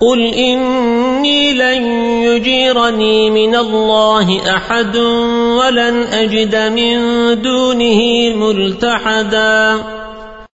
قل إني لن يجيرني من الله أحد ولن أجد من دونه ملتحداً